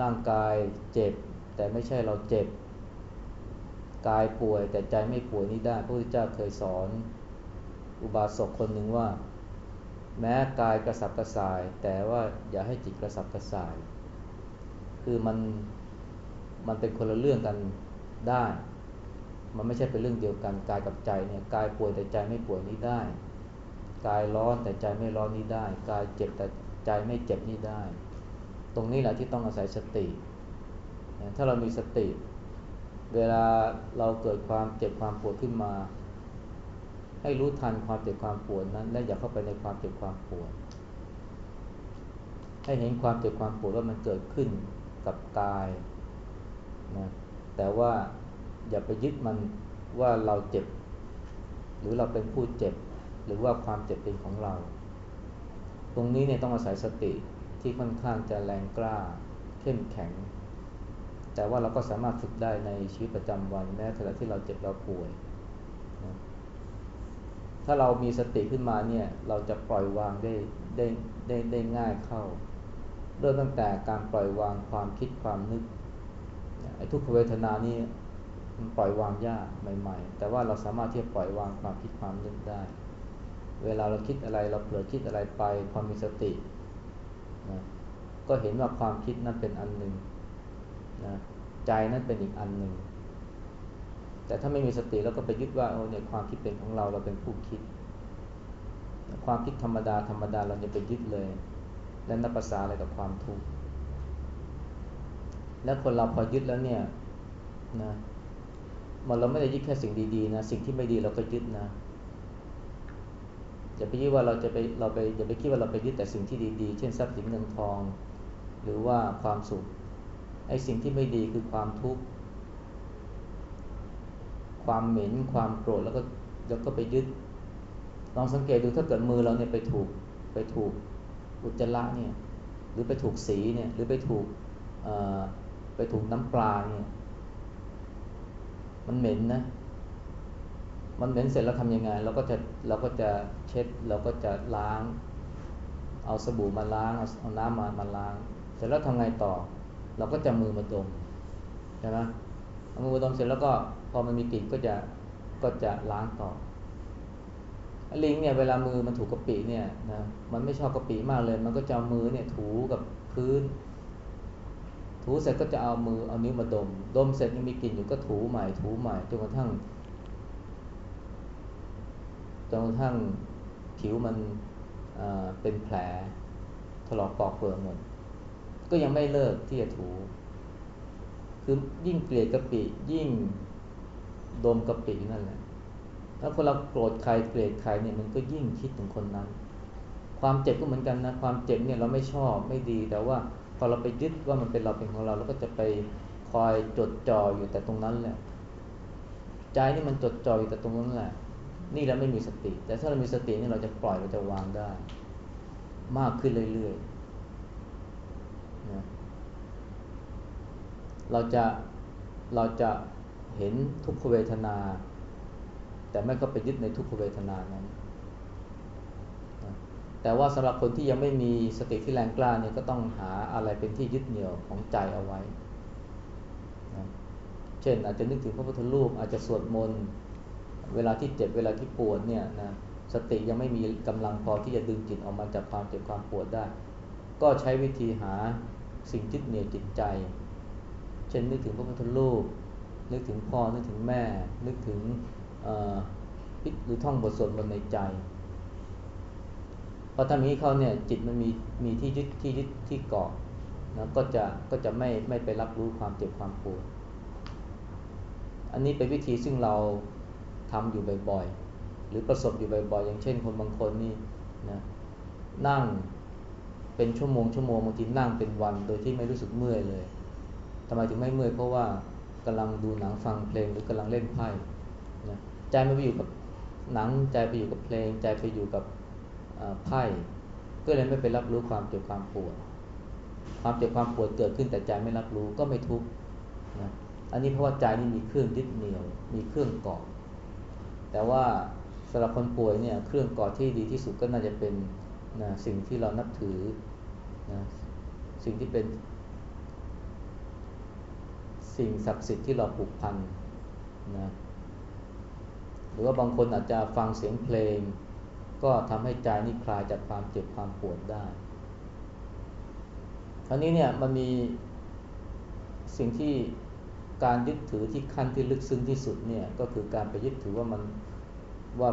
ร่างกายเจ็บ แต่ไม่ใช่เราเจ็บ กายป่วยแต่ใจไม่ป่วยนี้ได้พระพุทธเจ้าเคยสอน อุบาสกคนหนึ่งว่า แม้กายกระสับกระส่าย แต่ว่าอย่าให้จิตกระสับกระส่าย คือมันมันเป็นคนละเรื่องกันได้ มันไม่ใช่เป็นเรื่องเดียวกันกายกับใจเนี่ยกายป่วยแต่ใจไม่ป่วยนี้ได้ กายร้อนแต่ใจไม่ร้อนนี้ได้ กายเจ็บแต่ใจไม่เจ็บนี้ได้ ตรงนี้แหละที่ต้องอาศัยสติ ถ้าเรามีสติ เวลาเราเกิดความเจ็บความปวดขึ้นมา ให้รู้ทันความเจ็บความปวดนั้น และอย่าเข้าไปในความเจ็บความปวด ให้เห็นความเจ็บความปวดว่ามันเกิดขึ้นกับกายนะแต่ว่าอย่าไปยึดมันว่าเราเจ็บ หรือเราเป็นผู้เจ็บ หรือว่าความเจ็บเป็นของเรา ตรงนี้เนี่ยต้องอาศัยสติที่ค่อนข้างจะแรงกล้าเข้มแข็ง แต่ว่าเราก็สามารถฝึกได้ในชีวิตประจำวันแม้ขณะที่เราเจ็บเราป่วย ถ้าเรามีสติขึ้นมาเนี่ย เราจะปล่อยวางได้ได้ได้ได้ง่ายเข้า เริ่มตั้งแต่การปล่อยวางความคิดความนึกไอ้ทุกขเวทนานี่มันปล่อยวางยากใหม่ๆ แต่ว่าเราสามารถที่จะปล่อยวางความคิดความนึกได้ เวลาเราคิดอะไรเราเผลอคิดอะไรไปพอมีสตินะก็เห็นว่าความคิดนั้นเป็นอันหนึ่งนะใจนั้นเป็นอีกอันหนึ่ง แต่ถ้าไม่มีสติแล้วก็ไปยึดว่าโอ้เนี่ยความคิดเป็นของเราเราเป็นผู้คิด ความคิดธรรมดาธรรมดาเราจะไปยึดเลย และนับภาษาอะไรกับความทุกข์และคนเราพอยึดแล้วเนี่ยนะมันเราไม่ได้ยึดแค่สิ่งดีๆนะสิ่งที่ไม่ดีเราก็ยึดนะอย่าไปคิดว่าเราจะไปเราไปอย่าไปคิดว่าเราไปยึดแต่สิ่งที่ดีๆ เช่นทรัพย์สินเงินทอง หรือว่าความสุขไอ้สิ่งที่ไม่ดีคือความทุกข์ ความเหม็นความโกรธแล้วก็แล้วก็ไปยึด ลองสังเกตดูถ้าเกิดมือเราเนี่ยไปถูกไปถูกอุจจาระเนี่ยหรือไปถูกสีเนี่ยหรือไปถูกไปถูกน้ำปลาเนี่ยมันเหม็นนะ มันเหม็นเสร็จแล้วทำยังไง เราก็จะเราก็จะเช็ดเราก็จะล้าง เอาสบู่มาล้างเอาน้ำมามาล้าง เสร็จแล้วทำไงต่อ เราก็จะมือมาดมใช่ไหมเอามือมาดมเสร็จแล้วก็ อมันมีกลิ่นก็จะก็จะล้างต่อลิงเนี่ยเวลามือมันถูกกระปิเนี่ยนะมันไม่ชอบกระปิมากเลย มันก็จะเอามือเนี่ยถูกับพื้น ถูเสร็จก็จะเอามือเอานิ้วมาดม ดมเสร็จยังมีกลิ่นอยู่ก็ถูใหม่ถูใหม่จนกระทั่งจนกระทั่งผิวมันเป็นแผลถลอกปอกเปลือกหมดก็ยังไม่เลิกที่จะถู คือยิ่งเกลียดกะปิยิ่ง ดมกะปินั่นแหละแล้วคนเราโกรธใครเกลียดใครเนี่ยมันก็ยิ่งคิดถึงคนนั้น ความเจ็บก็เหมือนกันนะความเจ็บเนี่ยเราไม่ชอบไม่ดี แต่ว่าพอเราไปยึดว่ามันเป็นเราเป็นของเราเราก็จะไปคอยจดจ่ออยู่แต่ตรงนั้นแหละใจนี่มันจดจ่ออยู่แต่ตรงนั้นแหละ นี่เราไม่มีสติ แต่ถ้าเรามีสตินี่เราจะปล่อยเราจะวางได้ มากขึ้นเรื่อยๆนะเราจะเราจะ เห็นทุกขเวทนา แต่ไม่ก็ไปยึดในทุกขเวทนานั้นแต่ว่าสำหรับคนที่ยังไม่มีสติที่แรงกล้าเนี่ยก็ต้องหาอะไรเป็นที่ยึดเหนี่ยวของใจเอาไว้นะเช่นอาจจะนึกถึงพระพุทธรูปอาจจะสวดมนต์เวลาที่เจ็บเวลาที่ปวดเนี่ยนะสติยังไม่มีกำลังพอที่จะดึงจิตออกมาจากความเจ็บความปวดได้ ก็ใช้วิธีหาสิ่งยึดเหนี่ยวจิตใจ เช่นนึกถึงพระพุทธรูป นึกถึงพ่อ นึกถึงแม่ นึกถึงหรือท่องบทสวดบนในใจพอทำอย่างนี้เขาเนี่ยจิตมันมีมีที่ยึดที่ยึดที่เกาะนะก็จะก็จะไม่ไม่ไปรับรู้ความเจ็บความปวดอันนี้เป็นวิธีซึ่งเราทำอยู่บ่อยๆ หรือประสบอยู่บ่อยๆ อย่างเช่นคนบางคนนี่นะนั่งเป็นชั่วโมงชั่วโมงบางทีนั่งเป็นวันโดยที่ไม่รู้สึกเมื่อยเลยทำไมถึงไม่เมื่อยเพราะว่า กำลังดูหนังฟังเพลงหรือกำลังเล่นไพ่นะใจไม่ไปอยู่กับหนังใจไปอยู่กับเพลง ใจไปอยู่กับไพ่ก็เลยไม่ไปรับรู้ความเจ็บความปวดความเจ็บความปวดเกิดขึ้นแต่ใจไม่รับรู้ก็ไม่ทุกข์นะอันนี้เพราะว่าใจนี่มีเครื่องยึดเหนี่ยว มีเครื่องเกาะแต่ว่าสำหรับคนป่วยเนี่ยเครื่องเกาะที่ดีที่สุดก็น่าจะเป็นนะสิ่งที่เรานับถือนะสิ่งที่เป็น สิ่งศักดิ์สิทธิ์ที่เราผูกพันนะหรือว่าบางคนอาจจะฟังเสียงเพลง ก็ทำให้ใจนี่คลายจากความเจ็บความปวดได้คราวนี้เนี่ยมันมีสิ่งที่การยึดถือที่ขั้นที่ลึกซึ้งที่สุดเนี่ยก็คือการไปยึดถือว่ามันว่า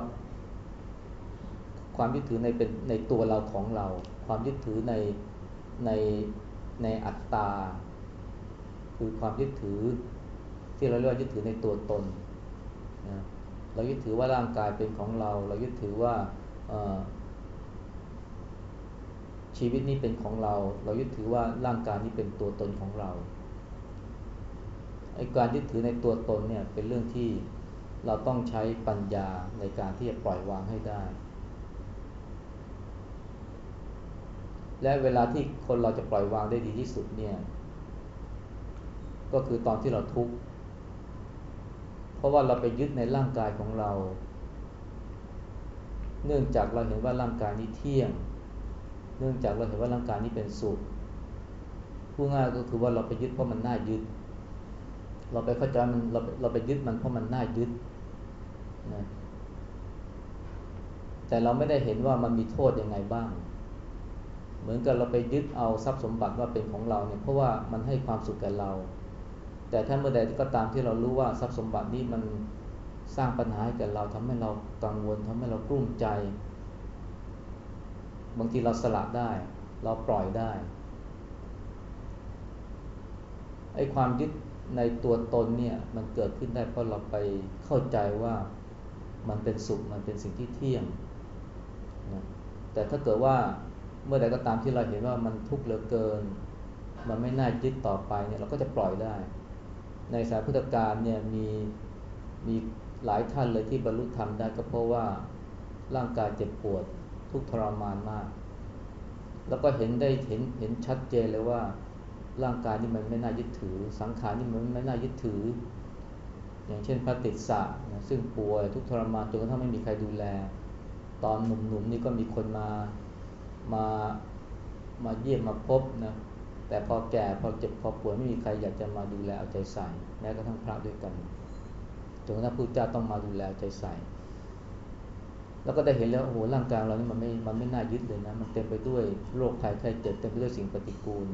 ความยึดถือในเป็นในตัวเราของเรา ความยึดถือในในในอัตตา คือความยึดถือ ที่เราเรียกว่ายึดถือในตัวตนนะเรายึดถือว่าร่างกายเป็นของเรา เรายึดถือว่าชีวิตนี้เป็นของเรา เรายึดถือว่าร่างกายนี้เป็นตัวตนของเราไอ้การยึดถือในตัวตนเนี่ยเป็นเรื่องที่เราต้องใช้ปัญญาในการที่จะปล่อยวางให้ได้ และเวลาที่คนเราจะปล่อยวางได้ดีที่สุดเนี่ย ก็คือตอนที่เราทุกข์เพราะว่าเราไปยึดในร่างกายของเรา เนื่องจากเราเห็นว่าร่างกายนี้เที่ยง เนื่องจากเราเห็นว่าร่างกายนี้เป็นสุขผู้ง่ายก็คือว่าเราไปยึดเพราะมันน่ายึด เราไปเข้าใจมันเราเราไปยึดมันเพราะมันน่ายึดนะแต่เราไม่ได้เห็นว่ามันมีโทษยังไงบ้าง เหมือนกับเราไปยึดเอาทรัพย์สมบัติว่าเป็นของเราเนี่ยเพราะว่ามันให้ความสุขแก่เรา แต่ถ้าเมื่อใดก็ตามที่เรารู้ว่าทรัพย์สมบัตินี้มันสร้างปัญหาให้แก่เราทำให้เรากังวลทำให้เรากลุ้มใจ บางทีเราสละได้ เราปล่อยได้ไอ้ความยึดในตัวตนเนี่ยมันเกิดขึ้นได้เพราะเราไปเข้าใจว่ามันเป็นสุขมันเป็นสิ่งที่เที่ยงนะแต่ถ้าเกิดว่าเมื่อใดก็ตามที่เราเห็นว่ามันทุกข์เหลือเกิน มันไม่น่ายึดต่อไปเนี่ยเราก็จะปล่อยได้ ในสายพุทธการเนี่ยมีมีหลายท่านเลยที่บรรลุธรรมได้ก็เพราะว่าร่างกายเจ็บปวดทุกทรมานมาก แล้วก็เห็นได้เห็นเห็นชัดเจนเลยว่าร่างกายนี่มันไม่น่ายึดถือ สังขารนี่มันไม่น่ายึดถือ อย่างเช่นพระติสสะนะซึ่งป่วยทุกทรมานจนกระทั่งไม่มีใครดูแล ตอนหนุ่มๆนี่ก็มีคนมามามาเยี่ยมมาพบนะ แต่พอแก่พอเจ็บพอป่วยไม่มีใครอยากจะมาดูแลเอาใจใส่แม้กระทั่งพระด้วยกันจนกระทั่งพระเจ้าต้องมาดูแลใจใส่ แล้วก็ได้เห็นแล้วโอ้โหร่างกายเรานี่มันไม่มันไม่น่ายึดเลยนะ มันเต็มไปด้วยโรคภัยไข้เจ็บเต็มไปด้วยสิ่งปฏิกูล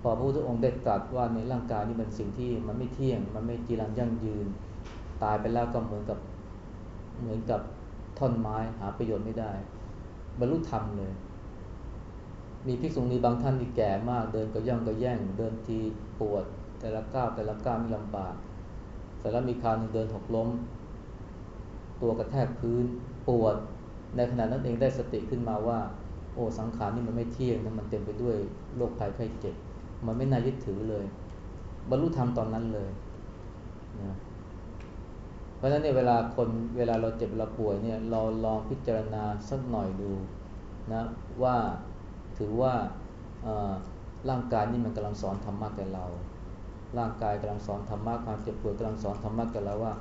พอพระพุทธองค์ได้ตรัสว่าในร่างกายนี้เป็นสิ่งที่มันไม่เที่ยง มันไม่จีรังยั่งยืน ตายไปแล้วก็เหมือนกับเหมือนกับท่อนไม้หาประโยชน์ไม่ได้ บรรลุธรรมเลย มีภิกษุณีบางท่านที่แก่มาก เดินก็ย่องก็แย่ง เดินทีปวด แต่ละก้าวแต่ละก้าวมีลำบากแต่แล้วมีคราวนึงเดินหกล้ม ตัวกระแทกพื้นปวด ในขณะนั้นเองได้สติขึ้นมาว่า โอ้สังขารนี่มันไม่เที่ยงนะมันเต็มไปด้วยโรคภัยไข้เจ็บ มันไม่น่ายึดถือเลย บรรลุธรรมตอนนั้นเลยนะเพราะฉะนั้นเนี่ยเวลาคนเวลาเราเจ็บเราป่วยเนี่ยเราลองพิจารณาสักหน่อยดูนะว่า ถือว่าร่างกายนี่มันกำลังสอนธรรมะแก่เรา ร่างกายกำลังสอนธรรมะความเจ็บปวยกำลังสอนธรรมะแก่เราว่า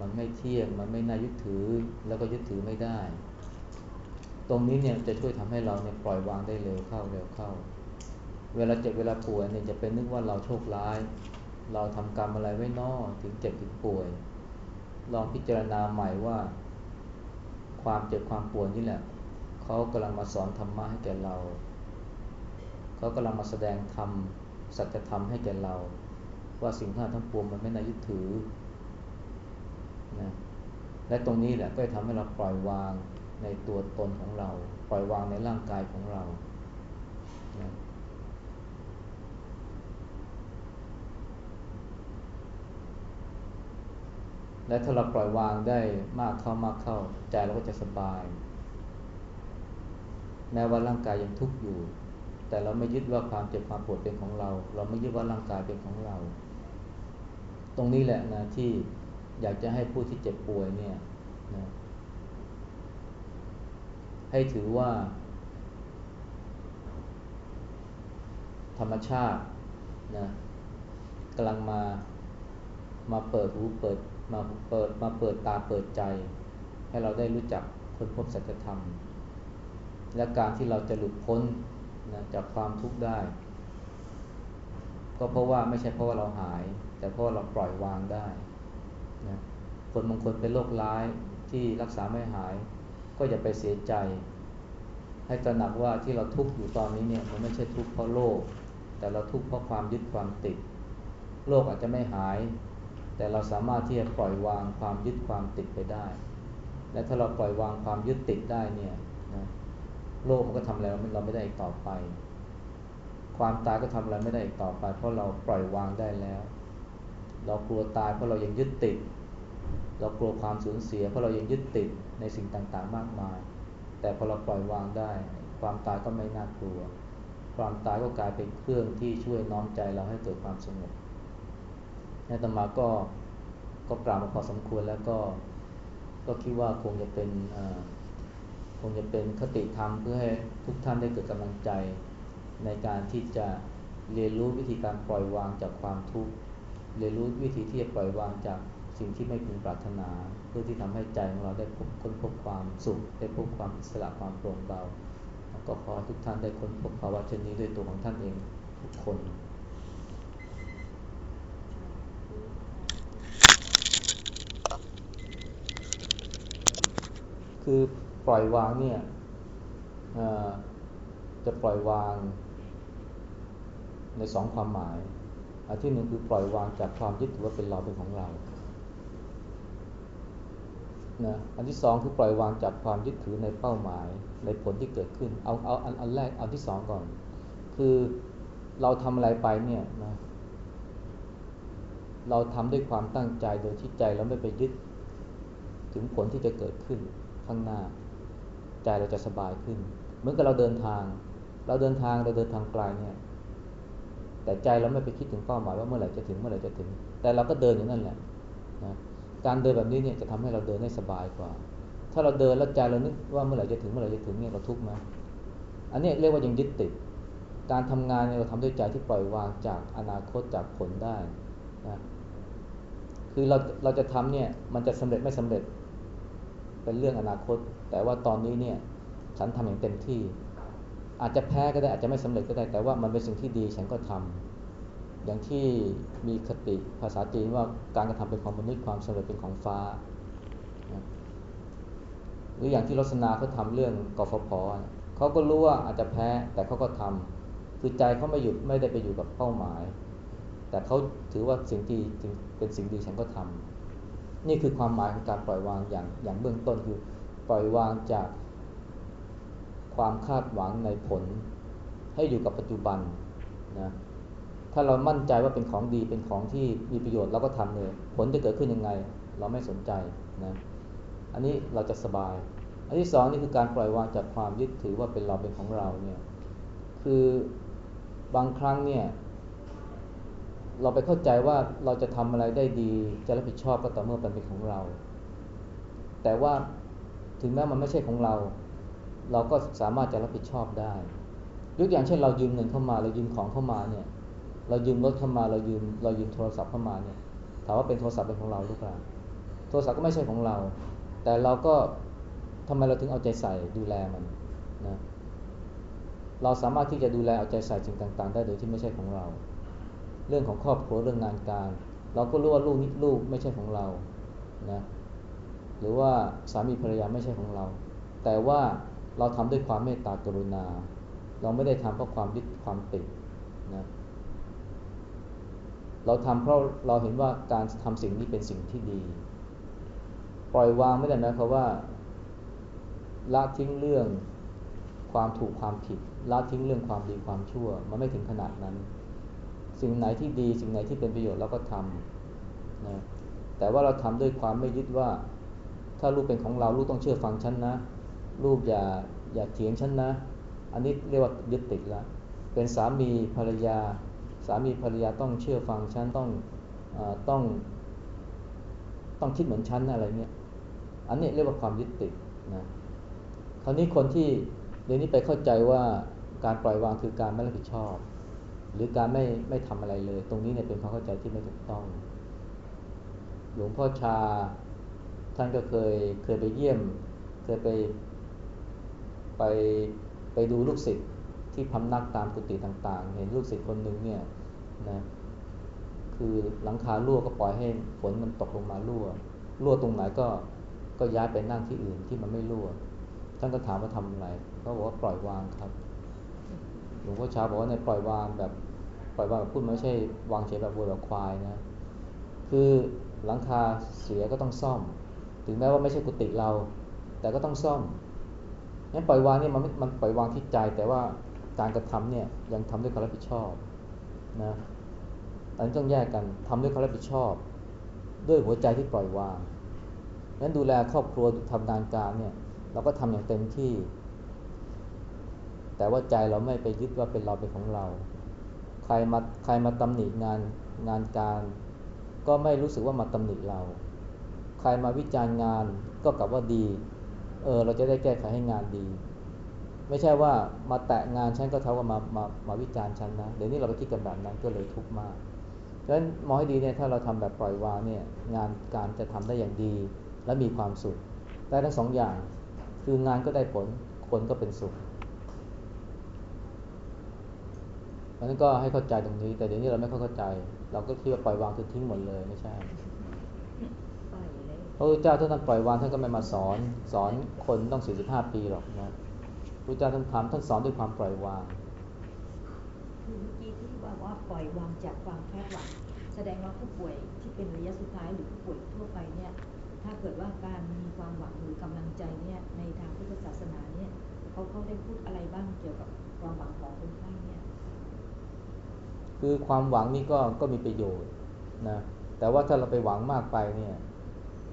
มันไม่เที่ยงมันไม่น่ายึดถือแล้วก็ยึดถือไม่ได้ ตรงนี้เนี่ยจะช่วยทำให้เราเนี่ยปล่อยวางได้เร็วเข้าเร็วเข้า เวลาเจ็บเวลาป่วยเนี่ยจะเป็นนึกว่าเราโชคร้าย เราทำกรรมอะไรไว้นอถึงเจ็บถึงป่วย ลองพิจารณาใหม่ว่า ความเจ็บความป่วยนี่แหละ เขากำลังมาสอนธรรมะให้แก่เรา เขากำลังมาแสดงธรรมสัจธรรมให้แก่เรา ว่าสิ่งทั้งทั้งปวงมันไม่น่ายึดถือนะและตรงนี้แหละก็จะทำให้เราปล่อยวางในตัวตนของเรา ปล่อยวางในร่างกายของเรานะและถ้าเราปล่อยวางได้มากเข้ามากเข้าใจเราก็จะสบาย แม้ว่าร่างกายยังทุกข์อยู่ แต่เราไม่ยึดว่าความเจ็บความปวดเป็นของเรา เราไม่ยึดว่าร่างกายเป็นของเรา ตรงนี้แหละนะที่อยากจะให้ผู้ที่เจ็บป่วยเนี่ยนะให้ถือว่า ธรรมชาตินะกำลังมามาเปิดหูเปิดมาเปิดมาเปิดตาเปิดใจ ให้เราได้รู้จักค้นพบสัจธรรม และการที่เราจะหลุดพ้นนะจากความทุกข์ได้ ก็เพราะว่าไม่ใช่เพราะว่าเราหาย แต่เพราะเราปล่อยวางได้นะคนบางคนเป็นโรคร้ายที่รักษาไม่หาย ก็อย่าไปเสียใจ ให้ตระหนักว่าที่เราทุกข์อยู่ตอนนี้เนี่ยมันไม่ใช่ทุกข์เพราะโรคแต่เราทุกข์เพราะความยึดความติดโรคอาจจะไม่หาย แต่เราสามารถที่จะปล่อยวางความยึดความติดไปได้ และถ้าเราปล่อยวางความยึดติดได้เนี่ย โลกมันก็ทำอะไรเราไม่ได้อีกต่อไป ความตายก็ทำอะไรไม่ได้อีกต่อไป เพราะเราปล่อยวางได้แล้ว เรากลัวตายเพราะเรายังยึดติด เรากลัวความสูญเสีย เพราะเรายังยึดติดในสิ่งต่างๆ มากมาย แต่พอเราปล่อยวางได้ ความตายก็ไม่น่ากลัว ความตายก็กลายเป็นเครื่องที่ช่วยน้อมใจเราให้เกิดความสงบอาตมาก็ก็กล่าวมาพอสมควรแล้วก็ก็คิดว่าคงจะเป็น คงจะเป็นคติธรรมเพื่อให้ทุกท่านได้เกิดกำลังใจ ในการที่จะเรียนรู้วิธีการปล่อยวางจากความทุกข์เรียนรู้วิธีที่จะปล่อยวางจากสิ่งที่ไม่พึงปรารถนา เพื่อที่ทำให้ใจของเราได้พบค้นพบความสุข ได้พบความอิสระความโปร่งเบาก็ขอทุกท่านได้ค้นพบภาวะเช่นนี้ด้วยตัวของท่านเองทุกคนคือ ปล่อยวางเนี่ยจะปล่อยวางในสองความหมาย อันที่หนึ่งคือปล่อยวางจากความยึดถือว่าเป็นเราเป็นของเรานะอันที่สองคือปล่อยวางจากความยึดถือในเป้าหมาย ในผลที่เกิดขึ้น เอาเอาอันอันแรกเอาที่สองก่อน คือเราทำอะไรไปเนี่ยนะเราทำด้วยความตั้งใจโดยที่ใจเราไม่ไปยึดถึงผลที่จะเกิดขึ้นข้างหน้า ใจเราจะสบายขึ้น เหมือนกับเราเดินทาง เราเดินทางเราเดินทางไกลเนี่ยแต่ใจเราไม่ไปคิดถึงเป้าหมายว่าเมื่อไหร่จะถึงเมื่อไหร่จะถึง แต่เราก็เดินอย่างนั้นแหละนะการเดินแบบนี้เนี่ยจะทำให้เราเดินได้สบายกว่า ถ้าเราเดินแล้วใจเรานึกว่าเมื่อไหร่จะถึงเมื่อไหร่จะถึงเนี่ยเราทุกข์ไหมอันนี้เรียกว่ายังยึดติด การทำงานเนี่ยเราทำด้วยใจที่ปล่อยวางจากอนาคตจากผลได้นะคือเราเราจะทำเนี่ยมันจะสำเร็จไม่สำเร็จ เป็นเรื่องอนาคต แต่ว่าตอนนี้เนี่ยฉันทำอย่างเต็มที่ อาจจะแพ้ก็ได้อาจจะไม่สำเร็จก็ได้ แต่ว่ามันเป็นสิ่งที่ดีฉันก็ทำอย่างที่มีคติภาษาจีนว่าการกระทำเป็นของมนุษย์ความสำเร็จเป็นของฟ้า หรืออย่างที่รสนาเขาทาเรื่องกฟผเขาก็รู้ว่าอาจจะแพ้แต่เขาก็ทำคือใจเขาไม่หยุดไม่ได้ไปอยู่กับเป้าหมาย แต่เขาถือว่าสิ่งที่เป็นสิ่งดีฉันก็ทำ นี่คือความหมายของการปล่อยวางอย่างอย่างเบื้องต้นคือปล่อยวางจากความคาดหวังในผล ให้อยู่กับปัจจุบันนะถ้าเรามั่นใจว่าเป็นของดีเป็นของที่มีประโยชน์เราก็ทำเลยผลจะเกิดขึ้นยังไง เราไม่สนใจนะอันนี้เราจะสบาย อันที่สองนี่คือการปล่อยวางจากความยึดถือว่าเป็นเราเป็นของเราเนี่ยคือบางครั้งเนี่ย เราไปเข้าใจว่าเราจะทำอะไรได้ดี จะรับผิดชอบก็ต่อเมื่อเป็นของเรา แต่ว่าถึงแม้มันไม่ใช่ของเรา เราก็สามารถจะรับผิดชอบได้ยกอย่างเช่นเรายืมเงินเข้ามา เรายืมของเข้ามาเนี่ย เรายืมรถเข้ามาเรายืมเรายืมโทรศัพท์เข้ามาเนี่ยถามว่าเป็นโทรศัพท์เป็นของเราหรือเปล่าโทรศัพท์ก็ไม่ใช่ของเรา แต่เราก็ทำไมเราถึงเอาใจใส่ดูแลมันนะเราสามารถที่จะดูแลเอาใจใส่สิ่งต่าง ๆ ได้โดยที่ไม่ใช่ของเรา เรื่องของครอบครัวเรื่องงานการ เราก็รู้ว่าลูกนี้ลูกไม่ใช่ของเรานะหรือว่าสามีภรรยาไม่ใช่ของเรา แต่ว่าเราทำด้วยความเมตตากรุณา เราไม่ได้ทำเพราะความยึดความติดนะเราทำเพราะเราเห็นว่าการทำสิ่งนี้เป็นสิ่งที่ดี ปล่อยวางไม่ได้หมายความว่าละทิ้งเรื่องความถูกความผิดละทิ้งเรื่องความดีความชั่ว มันไม่ถึงขนาดนั้น สิ่งไหนที่ดี สิ่งไหนที่เป็นประโยชน์เราก็ทำนะแต่ว่าเราทำด้วยความไม่ยึดว่า ถ้าลูกเป็นของเราลูกต้องเชื่อฟังฉันนะ ลูกอย่าอย่าเถียงฉันนะ อันนี้เรียกว่ายึดติดละเป็นสามีภรรยา สามีภรรยาต้องเชื่อฟังฉันต้องอต้อง ต้องคิดเหมือนฉันอะไรเนี่ยอันนี้เรียกว่าความยึดติดนะคราวนี้คนที่เดี๋ยวนี้ไปเข้าใจว่าการปล่อยวางคือการไม่รับผิดชอบ หรือการไม่ไม่ทำอะไรเลย ตรงนี้เนี่ยเป็นความเข้าใจที่ไม่ถูกต้อง หลวงพ่อชาท่านก็เคยเคยไปเยี่ยม เคยไปไปไปดูลูกศิษย์ที่พำนักตามกุฏิต่าง ๆ เห็นลูกศิษย์คนหนึ่งเนี่ยนะคือหลังคารั่วก็ปล่อยให้ฝนมันตกลงมารั่วรั่วตรงไหนก็ก็ย้ายไปนั่งที่อื่นที่มันไม่รั่ว ท่านก็ถามว่าทำอะไรเขาบอกว่าปล่อยวางครับ หลวงพ่อชาบอกว่าในปล่อยวางแบบ ปล่อยวางแบบพูดไม่ใช่วางเฉยแบบวัวแบบควายนะคือหลังคาเสียก็ต้องซ่อม ถึงแม้ว่าไม่ใช่กุฏิเรา แต่ก็ต้องซ่อมงั้นปล่อยวางเนี่มันมันปล่อยวางที่ใจแต่ว่าการกระทำเนี่ยยังทำด้วยความรับผิดชอบนะอันนี้ต้องแยกกันทำด้วยความรับผิดชอบ ด้วยหัวใจที่ปล่อยวางนั้นดูแลครอบครัวทำงานการเนี่ยเราก็ทำอย่างเต็มที่ แต่ว่าใจเราไม่ไปยึดว่าเป็นเราเป็นของเรา ใครมาใครมาตำหนิงานงานการ ก็ไม่รู้สึกว่ามาตำหนิเรา ใครมาวิจารณ์งานก็กลับว่าดี เออเราจะได้แก้ไขให้งานดี ไม่ใช่ว่ามาแตะงานฉันก็เท่ากับมามามาวิจารณ์ฉันนะ เดี๋ยวนี้เราไปคิดกันแบบนั้นก็เลยทุกข์มากดังนั้นมองให้ดีเนี่ยถ้าเราทำแบบปล่อยวางเนี่ยงานการจะทำได้อย่างดี และมีความสุขได้ทั้งสองอย่างคืองานก็ได้ผลคนก็เป็นสุข เพราะนั้นก็ให้เข้าใจตรงนี้ แต่เดี๋ยวนี้เราไม่เข้าใจ เราก็คิดว่าปล่อยวางคือทิ้งหมดเลยไม่ใช่พระพุทธเจ้าท่านปล่อยวางท่านก็ไม่มาสอน สอนคนต้องสี่สิบห้าปีหรอกนะพระพุทธเจ้าท่านทำท่านสอนด้วยความปล่อยวางคือเมื่อกี้ที่ว่าว่าปล่อยวางจากความคาดหวังแสดงว่าผู้ป่วยที่เป็นระยะสุดท้ายหรือผู้ป่วยทั่วไปเนี่ย ถ้าเกิดว่าการมีความหวังหรือกำลังใจเนี่ยในทางพุทธศาสนาเนี่ยเขาเขาได้พูดอะไรบ้างเกี่ยวกับความหวังของคนไข้เนี่ย คือความหวังนี่ก็ก็มีประโยชน์นะแต่ว่าถ้าเราไปหวังมากไปเนี่ย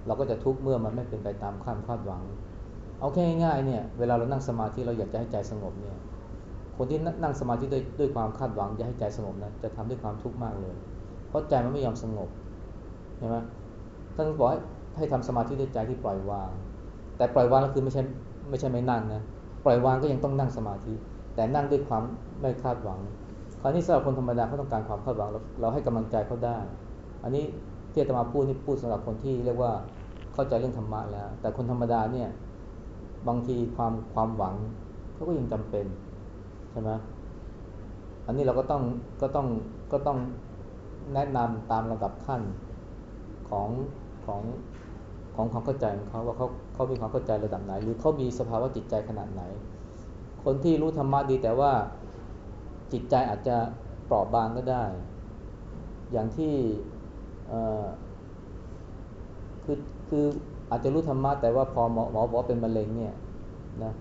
เราก็จะทุกข์เมื่อมันไม่เป็นไปตามความคาดหวัง เอาแค่ง่ายๆเนี่ยเวลาเรานั่งสมาธิเราอยากจะให้ใจสงบเนี่ยคนที่นั่งสมาธิด้วยด้วยความคาดหวังจะให้ใจสงบนะจะทำด้วยความทุกข์มากเลย เพราะใจมันไม่ยอมสงบใช่ไหมท่านบอกให้ทำสมาธิด้วยใจที่ปล่อยวาง แต่ปล่อยวางก็คือไม่ใช่ไม่ใช่ไม่นั่งนะปล่อยวางก็ยังต้องนั่งสมาธิ แต่นั่งด้วยความไม่คาดหวัง คราวนี้สำหรับคนธรรมดาเขาต้องการความคาดหวังเราเราให้กำลังใจเขาได้ อันนี้ที่จะมาพูดนี่พูดสำหรับคนที่เรียกว่าเข้าใจเรื่องธรรมะแล้ว แต่คนธรรมดาเนี่ยบางทีความความหวังเขาก็ยังจำเป็นใช่ไหมอันนี้เราก็ต้องก็ต้องก็ต้องแนะนำตามระดับขั้นของของของความเข้าใจของเขาว่าเขาเขามีความเข้าใจระดับไหน หรือเขามีสภาวะจิตใจขนาดไหน คนที่รู้ธรรมะดีแต่ว่า จิตใจอาจจะเปราะบางก็ได้ อย่างที่คือคืออาจจะรู้ธรรมะแต่ว่าพอหมอหมอบอกว่าเป็นมะเร็งเนี่ยนะ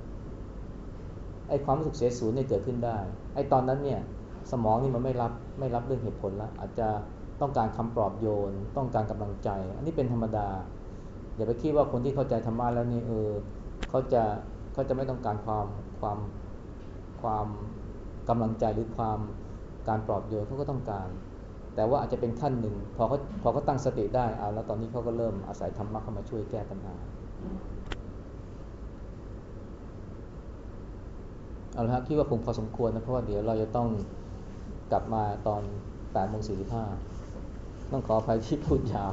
ไอความรู้สึกเสียสูญเนี่ยเกิดขึ้นได้ไอตอนนั้นเนี่ยสมองนี่มันไม่รับไม่รับเรื่องเหตุผลแล้วอาจจะต้องการคำปลอบโยน ต้องการกำลังใจ อันนี้เป็นธรรมดา อย่าไปคิดว่าคนที่เข้าใจธรรมะแล้วนี่เออเขาจะเขาจะไม่ต้องการความความความ กำลังใจหรือความการปลอบโยนเขาก็ต้องการ แต่ว่าอาจจะเป็นขั้นหนึ่งพอเขาพอเขาตั้งสติได้เอาแล้วตอนนี้เขาก็เริ่มอาศัยธรรมะเข้ามาช่วยแก้ปัญหาเอาละครับคิดว่าคงพอสมควรนะเพราะว่าเดี๋ยวเราจะต้องกลับมาตอน8โมง45ต้องขออภัยที่พูดยาว